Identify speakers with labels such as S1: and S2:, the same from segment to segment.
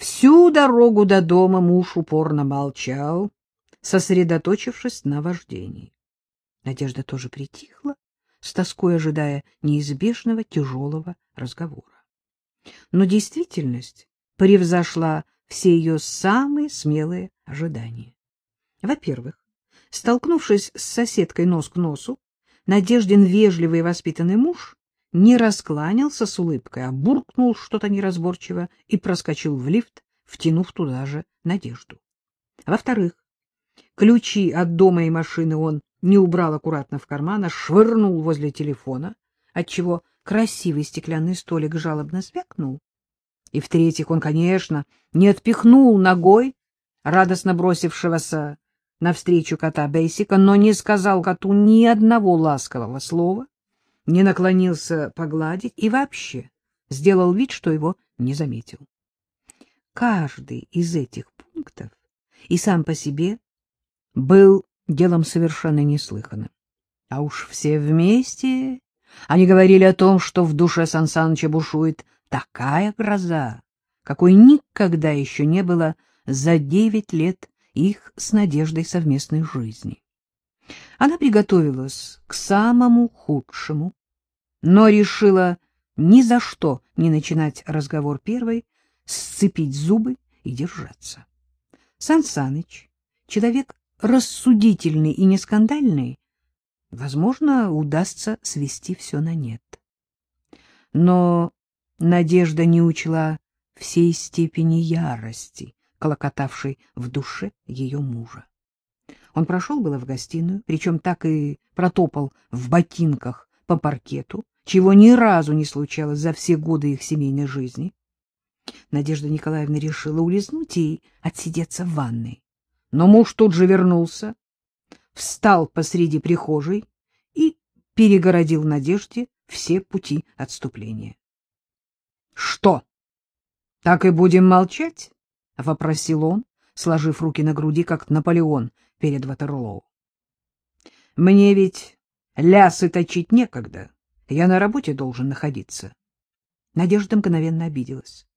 S1: Всю дорогу до дома муж упорно молчал, сосредоточившись на вождении. Надежда тоже притихла, с тоской ожидая неизбежного тяжелого разговора. Но действительность превзошла все ее самые смелые ожидания. Во-первых, столкнувшись с соседкой нос к носу, Надеждин вежливый и воспитанный муж не раскланялся с улыбкой, а буркнул что-то неразборчиво и проскочил в лифт, втянув туда же Надежду. Во-вторых, ключи от дома и машины он не убрал аккуратно в карман, а швырнул возле телефона, отчего красивый стеклянный столик жалобно звякнул. И в-третьих, он, конечно, не отпихнул ногой радостно бросившегося навстречу кота Бейсика, но не сказал коту ни одного ласкового слова, не наклонился погладить и вообще сделал вид, что его не заметил. Каждый из этих пунктов и сам по себе был делом совершенно неслыханным. А уж все вместе они говорили о том, что в душе Сан Саныча бушует такая гроза, какой никогда еще не было за девять лет их с Надеждой совместной жизни. Она приготовилась к самому худшему, но решила ни за что не начинать разговор первой, сцепить зубы и держаться. Сан человек рассудительный и нескандальный, возможно, удастся свести все на нет. Но Надежда не учла всей степени ярости, колокотавшей в душе ее мужа. Он прошел было в гостиную, причем так и протопал в ботинках по паркету, чего ни разу не случалось за все годы их семейной жизни. Надежда Николаевна решила улизнуть и отсидеться в ванной. Но муж тут же вернулся, встал посреди прихожей и перегородил Надежде все пути отступления. — Что, так и будем молчать? — вопросил он, сложив руки на груди, как Наполеон перед Ватерлоу. — Мне ведь лясы точить некогда. Я на работе должен находиться. Надежда мгновенно обиделась.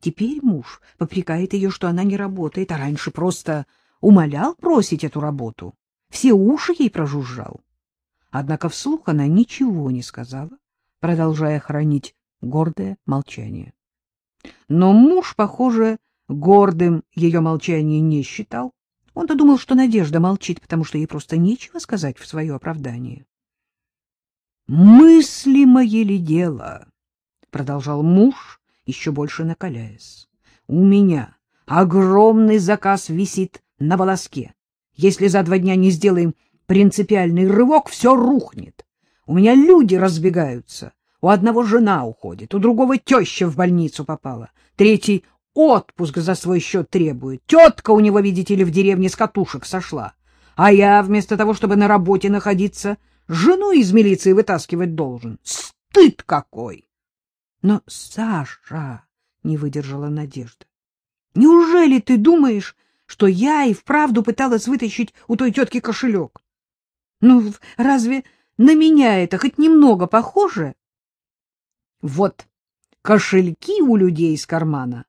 S1: Теперь муж попрекает ее, что она не работает, а раньше просто умолял бросить эту работу. Все уши ей прожужжал. Однако вслух она ничего не сказала, продолжая хранить гордое молчание. Но муж, похоже, гордым ее молчание не считал. Он-то думал, что Надежда молчит, потому что ей просто нечего сказать в свое оправдание. «Мыслимое ли дело?» — продолжал муж, еще больше накаляясь. «У меня огромный заказ висит на волоске. Если за два дня не сделаем принципиальный рывок, все рухнет. У меня люди разбегаются. У одного жена уходит, у другого теща в больницу попала, третий отпуск за свой счет требует. Тетка у него, видите ли, в деревне с катушек сошла. А я, вместо того, чтобы на работе находиться, жену из милиции вытаскивать должен. Стыд какой! Но, Саша, не выдержала Надежда, неужели ты думаешь, что я и вправду пыталась вытащить у той тетки кошелек? Ну, разве на меня это хоть немного похоже? Вот кошельки у людей из кармана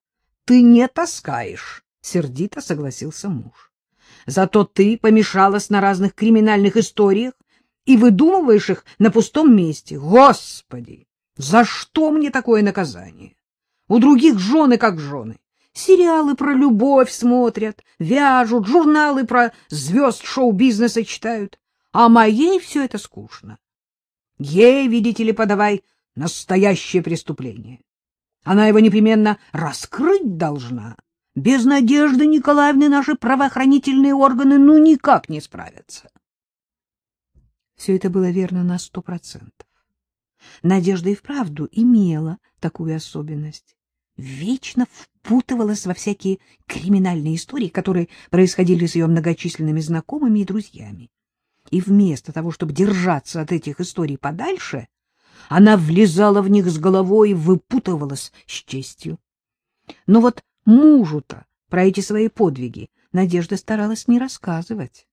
S1: ты не таскаешь, — сердито согласился муж. Зато ты помешалась на разных криминальных историях и выдумываешь их на пустом месте. Господи, за что мне такое наказание? У других жены как жены. Сериалы про любовь смотрят, вяжут, журналы про звезд шоу-бизнеса читают. А моей все это скучно. Ей, видите ли, подавай настоящее преступление. Она его непременно раскрыть должна. Без Надежды Николаевны наши правоохранительные органы ну никак не справятся. Все это было верно на сто процентов. Надежда и вправду имела такую особенность. Вечно впутывалась во всякие криминальные истории, которые происходили с ее многочисленными знакомыми и друзьями. И вместо того, чтобы держаться от этих историй подальше, она влезала в них с головой и выпутывалась с честью. Но вот мужу-то про эти свои подвиги Надежда старалась не рассказывать.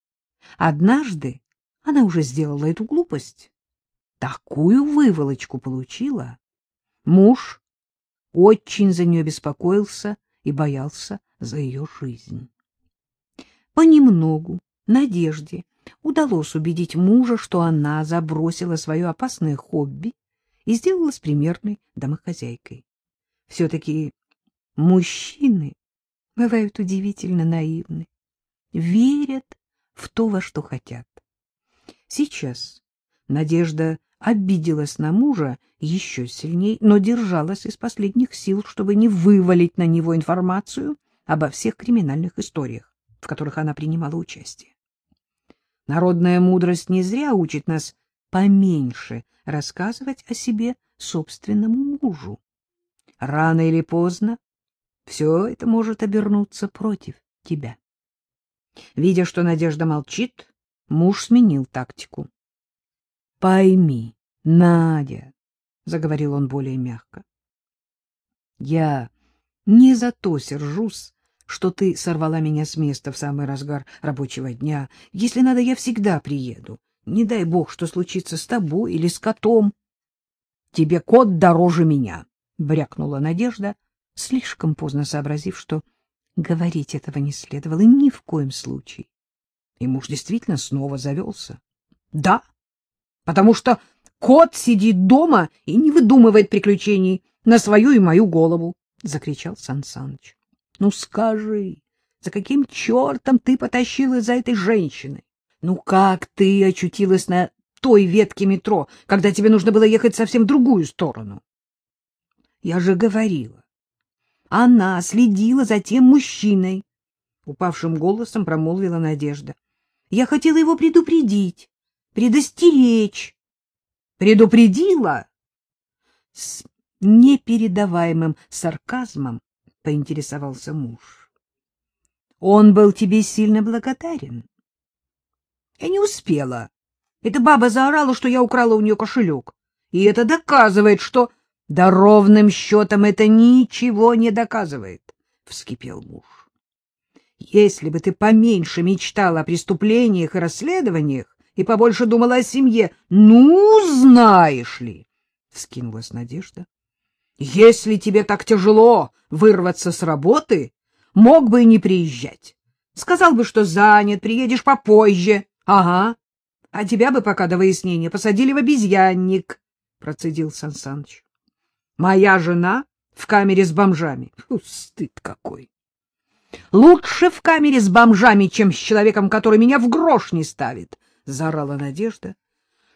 S1: Однажды она уже сделала эту глупость. Такую выволочку получила. Муж очень за нее беспокоился и боялся за ее жизнь. Понемногу Надежде удалось убедить мужа, что она забросила свое опасное хобби и сделалась примерной домохозяйкой. Все-таки мужчины бывают удивительно наивны, верят в то, во что хотят. Сейчас Надежда обиделась на мужа еще сильней, но держалась из последних сил, чтобы не вывалить на него информацию обо всех криминальных историях, в которых она принимала участие. Народная мудрость не зря учит нас поменьше рассказывать о себе собственному мужу. Рано или поздно все это может обернуться против тебя. Видя, что Надежда молчит, муж сменил тактику. — Пойми, Надя, — заговорил он более мягко, — я не за то сержусь, что ты сорвала меня с места в самый разгар рабочего дня. Если надо, я всегда приеду. Не дай бог, что случится с тобой или с котом. — Тебе кот дороже меня, — брякнула Надежда, слишком поздно сообразив, что говорить этого не следовало ни в коем случае. И муж действительно снова завелся. — Да, потому что кот сидит дома и не выдумывает приключений на свою и мою голову, — закричал Сан Саныч. Ну скажи, за каким чертом ты потащилась за этой женщиной? Ну как ты очутилась на той ветке метро, когда тебе нужно было ехать совсем в другую сторону? Я же говорила. Она следила за тем мужчиной, упавшим голосом промолвила Надежда. Я хотела его предупредить, предостеречь. Предупредила? С непередаваемым сарказмом поинтересовался муж. — Он был тебе сильно благодарен. — Я не успела. Эта баба заорала, что я украла у нее кошелек. И это доказывает, что... — Да ровным счетом это ничего не доказывает, — вскипел муж. — Если бы ты поменьше мечтала о преступлениях и расследованиях и побольше думала о семье, ну, знаешь ли, — вскинулась Надежда. Если тебе так тяжело вырваться с работы, мог бы и не приезжать. Сказал бы, что занят, приедешь попозже. Ага. А тебя бы пока до выяснения посадили в обезьянник, процедил Сансаныч. Моя жена в камере с бомжами. Фу, стыд какой. Лучше в камере с бомжами, чем с человеком, который меня в грош не ставит, заорала Надежда.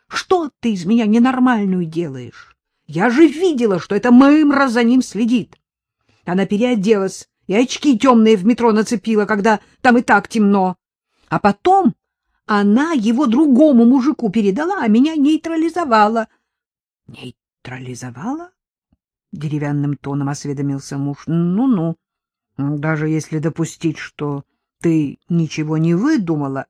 S1: Что ты из меня ненормальную делаешь? Я же видела, что это Мымра за ним следит. Она переоделась и очки темные в метро нацепила, когда там и так темно. А потом она его другому мужику передала, а меня нейтрализовала. — Нейтрализовала? — деревянным тоном осведомился муж. Ну — Ну-ну. Даже если допустить, что ты ничего не выдумала,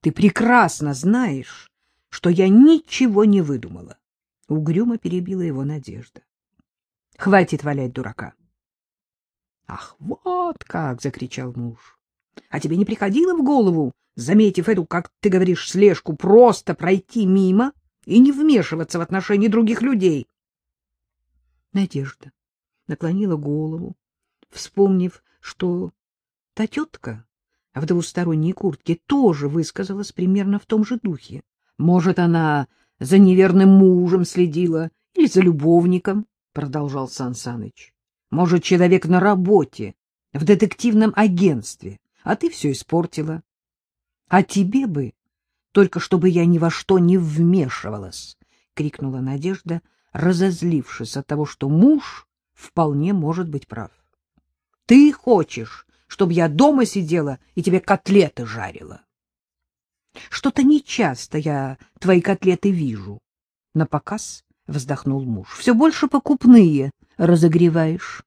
S1: ты прекрасно знаешь, что я ничего не выдумала. Угрюмо перебила его Надежда. — Хватит валять дурака. — Ах, вот как! — закричал муж. — А тебе не приходило в голову, заметив эту, как ты говоришь, слежку, просто пройти мимо и не вмешиваться в отношения других людей? Надежда наклонила голову, вспомнив, что та тетка в двусторонней куртке тоже высказалась примерно в том же духе. Может, она за неверным мужем следила или за любовником, — продолжал Сан Саныч. Может, человек на работе, в детективном агентстве, а ты все испортила. А тебе бы, только чтобы я ни во что не вмешивалась, — крикнула Надежда, разозлившись от того, что муж вполне может быть прав. Ты хочешь, чтобы я дома сидела и тебе котлеты жарила? Что-то нечасто я твои котлеты вижу. На показ вздохнул муж. Все больше покупные разогреваешь.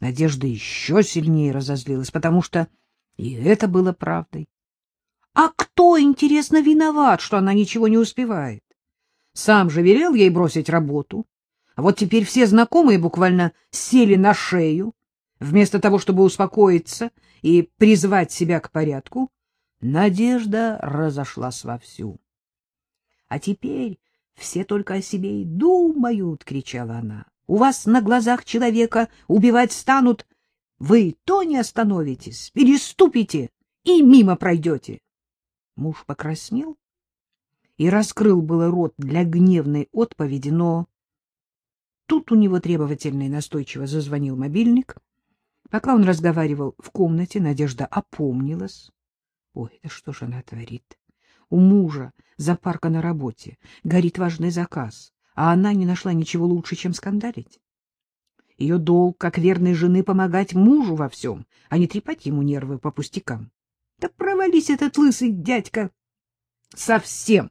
S1: Надежда еще сильнее разозлилась, потому что и это было правдой. А кто, интересно, виноват, что она ничего не успевает? Сам же велел ей бросить работу. А вот теперь все знакомые буквально сели на шею. Вместо того, чтобы успокоиться и призвать себя к порядку, Надежда разошлась вовсю. — А теперь все только о себе и думают, — кричала она. — У вас на глазах человека убивать станут, Вы то не остановитесь, переступите и мимо пройдете. Муж покраснел и раскрыл было рот для гневной отповеди, но тут у него требовательно и настойчиво зазвонил мобильник. Пока он разговаривал в комнате, Надежда опомнилась. Ой, да что же она творит? У мужа запарка на работе, горит важный заказ, а она не нашла ничего лучше, чем скандалить. Ее долг, как верной жены, помогать мужу во всем, а не трепать ему нервы по пустякам. Да провались этот лысый дядька совсем!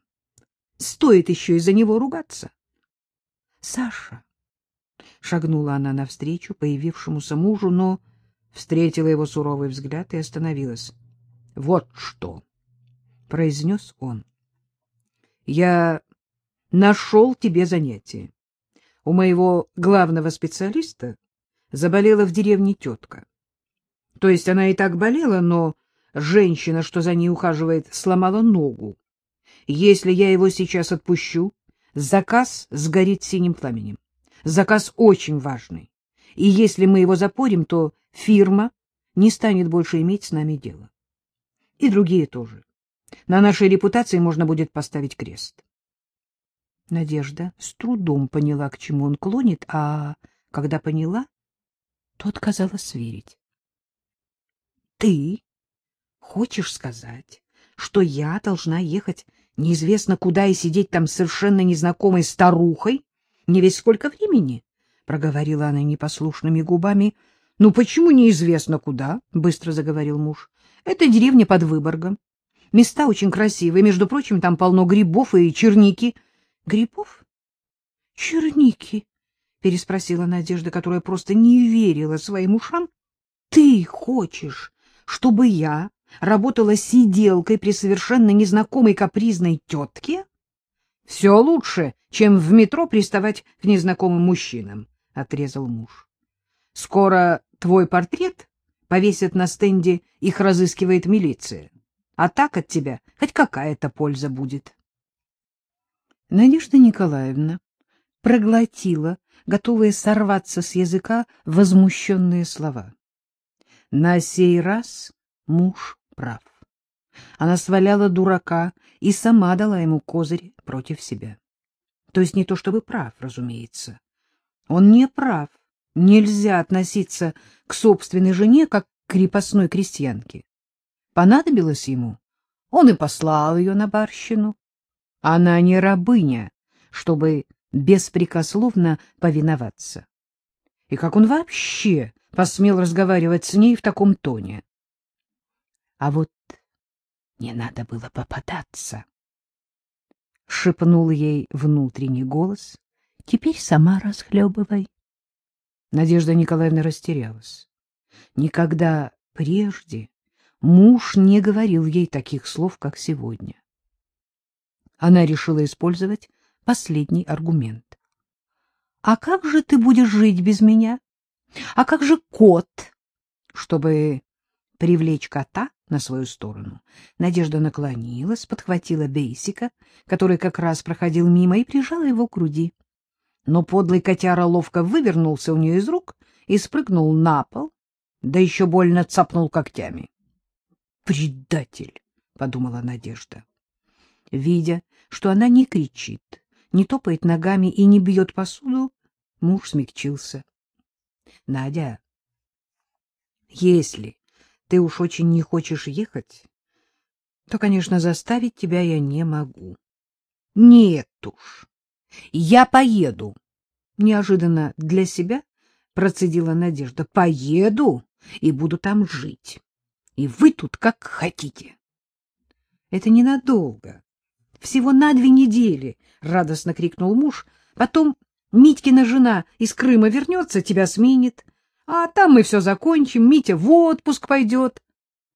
S1: Стоит еще из-за него ругаться. — Саша! — шагнула она навстречу появившемуся мужу, но встретила его суровый взгляд и остановилась. — Вот что! — произнес он. — Я нашел тебе занятие. У моего главного специалиста заболела в деревне тетка. То есть она и так болела, но женщина, что за ней ухаживает, сломала ногу. Если я его сейчас отпущу, заказ сгорит синим пламенем. Заказ очень важный. И если мы его запорим, то фирма не станет больше иметь с нами дело. И другие тоже. На нашей репутации можно будет поставить крест. Надежда с трудом поняла, к чему он клонит, а когда поняла, то отказалась верить. — Ты хочешь сказать, что я должна ехать неизвестно куда и сидеть там с совершенно незнакомой старухой не весь сколько времени? — проговорила она непослушными губами. — Ну, почему неизвестно куда? — быстро заговорил муж. — Это деревня под Выборгом. Места очень красивые, между прочим, там полно грибов и черники — Грибов? Черники? Переспросила Надежда, которая просто не верила своим ушам. Ты хочешь, чтобы я работала сиделкой при совершенно незнакомой капризной тетке? Все лучше, чем в метро приставать к незнакомым мужчинам, — отрезал муж. Скоро твой портрет повесят на стенде, их разыскивает милиция. А так от тебя хоть какая-то польза будет. Надежда Николаевна проглотила, готовая сорваться с языка, возмущенные слова. На сей раз муж прав. Она сваляла дурака и сама дала ему козырь против себя. То есть не то чтобы прав, разумеется. Он не прав. Нельзя относиться к собственной жене, как к крепостной крестьянке. Понадобилось ему, он и послал ее на барщину. Она не рабыня, чтобы беспрекословно повиноваться. И как он вообще посмел разговаривать с ней в таком тоне? А вот не надо было попадаться. Шепнул ей внутренний голос. Теперь сама расхлебывай. Надежда Николаевна растерялась. Никогда прежде муж не говорил ей таких слов, как сегодня она решила использовать последний аргумент. — А как же ты будешь жить без меня? А как же кот? Чтобы привлечь кота на свою сторону, Надежда наклонилась, подхватила Бейсика, который как раз проходил мимо, и прижала его к груди. Но подлый котяра ловко вывернулся у нее из рук и спрыгнул на пол, да еще больно цапнул когтями. «Предатель!» — подумала Надежда. Видя, что она не кричит, не топает ногами и не бьет посуду, муж смягчился. — Надя, если ты уж очень не хочешь ехать, то, конечно, заставить тебя я не могу. — Нет уж, я поеду. Неожиданно для себя процедила Надежда. — Поеду и буду там жить. И вы тут как хотите. — Это ненадолго. Всего на две недели, — радостно крикнул муж. Потом Митькина жена из Крыма вернется, тебя сменит. А там мы все закончим, Митя в отпуск пойдет.